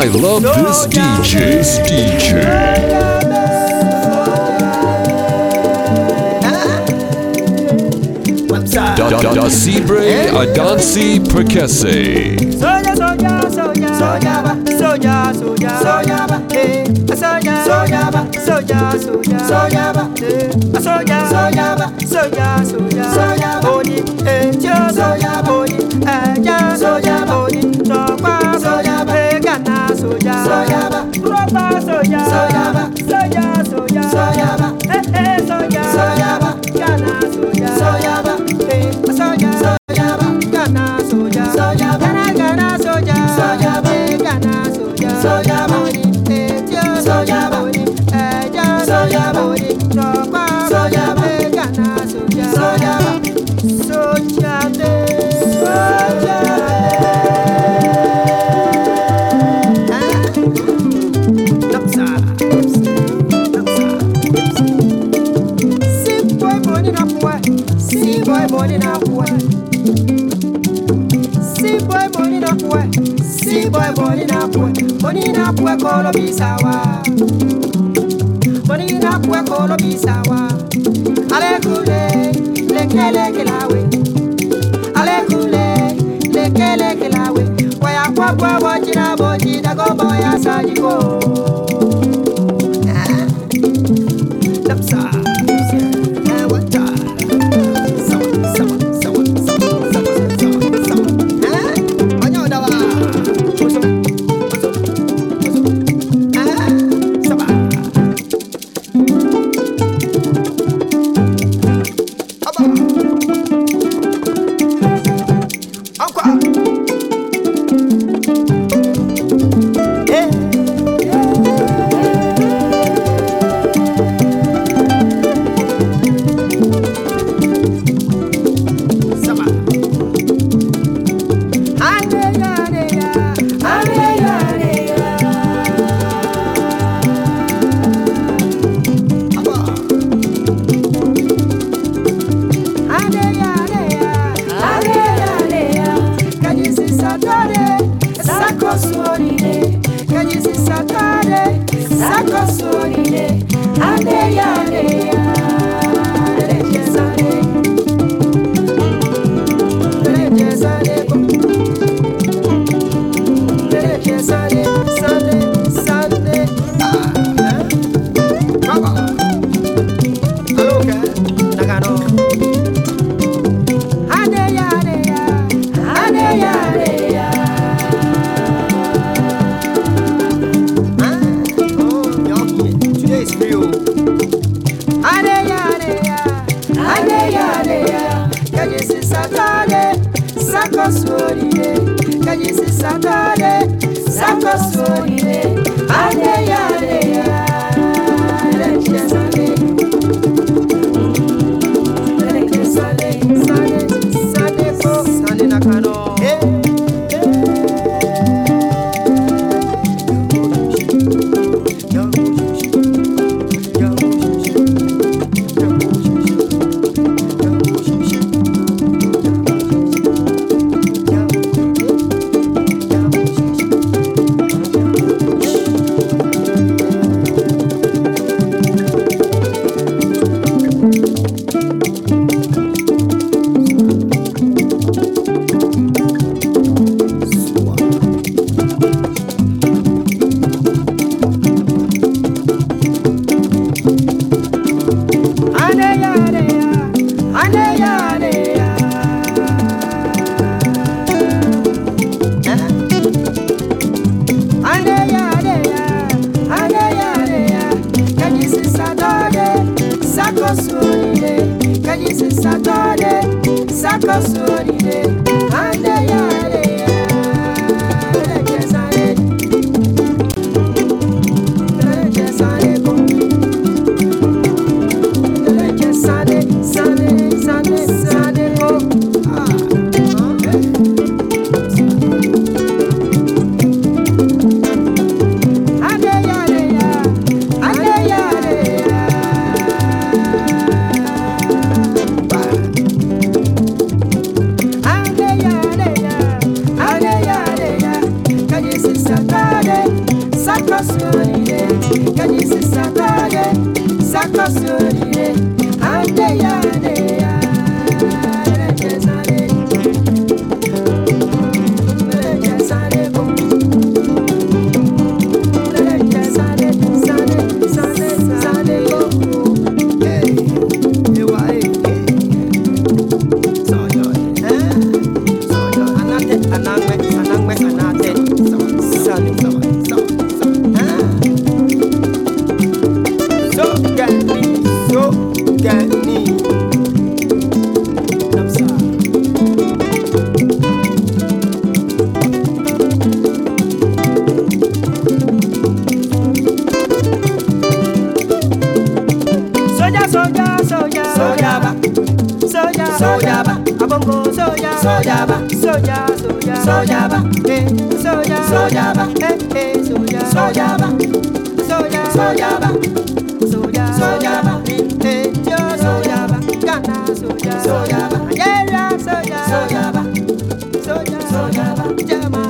I love no this DJ. This DJ. Da da da a dansi perkese. Soya soya soya. Soya soya soya. Soya eh, soya. Soya soya eh, soya. Soya soya. Eh, soya soya soya. Soya soya Yeah. Money na pue kolo bisawa. Money na pue kolo bisawa. Ale kule, leke leke lawe. Ale kule, leke leke lawe. Waya kwa kwa wajina boji dago boya sajiko. this for you. Adeya, adeya, adeya, adeya. Can you see Saturday? Sacos for you. Can. kasori senhorita. Soja, ba, soja, soja, soja ba, eh, soja, soja ba, eh, eh, soja, soja ba, soja, soja ba, soja, soja ba, eh, yo soja ba, Ghana soja, soja ba, Nigeria soja, soja ba, soja, soja ba, German